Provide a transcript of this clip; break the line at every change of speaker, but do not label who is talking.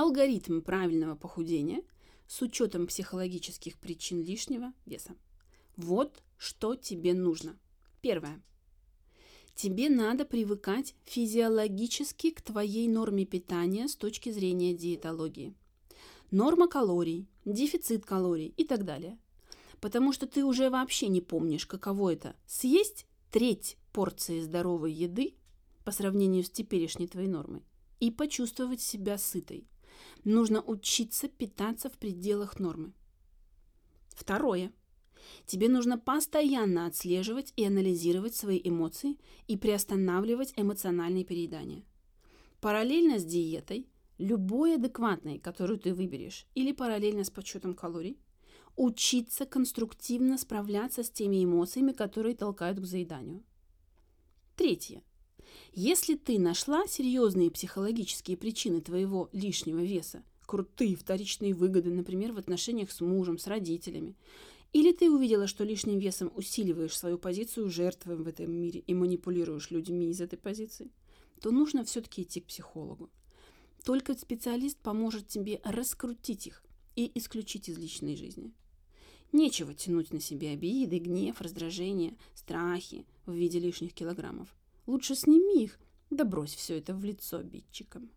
алгоритм правильного похудения с учетом психологических причин лишнего веса. Вот что тебе нужно. Первое. Тебе надо привыкать физиологически к твоей норме питания с точки зрения диетологии. Норма калорий, дефицит калорий и так далее. Потому что ты уже вообще не помнишь, каково это съесть треть порции здоровой еды по сравнению с теперешней твоей нормой и почувствовать себя сытой. Нужно учиться питаться в пределах нормы. Второе. Тебе нужно постоянно отслеживать и анализировать свои эмоции и приостанавливать эмоциональные переедания. Параллельно с диетой, любой адекватной, которую ты выберешь, или параллельно с подсчетом калорий, учиться конструктивно справляться с теми эмоциями, которые толкают к заеданию. Третье. Если ты нашла серьезные психологические причины твоего лишнего веса, крутые вторичные выгоды, например, в отношениях с мужем, с родителями, или ты увидела, что лишним весом усиливаешь свою позицию жертвы в этом мире и манипулируешь людьми из этой позиции, то нужно все-таки идти к психологу. Только специалист поможет тебе раскрутить их и исключить из личной жизни. Нечего тянуть на себе обиды, гнев, раздражение, страхи в виде лишних килограммов. Лучше сними их, да брось все это в лицо обидчикам.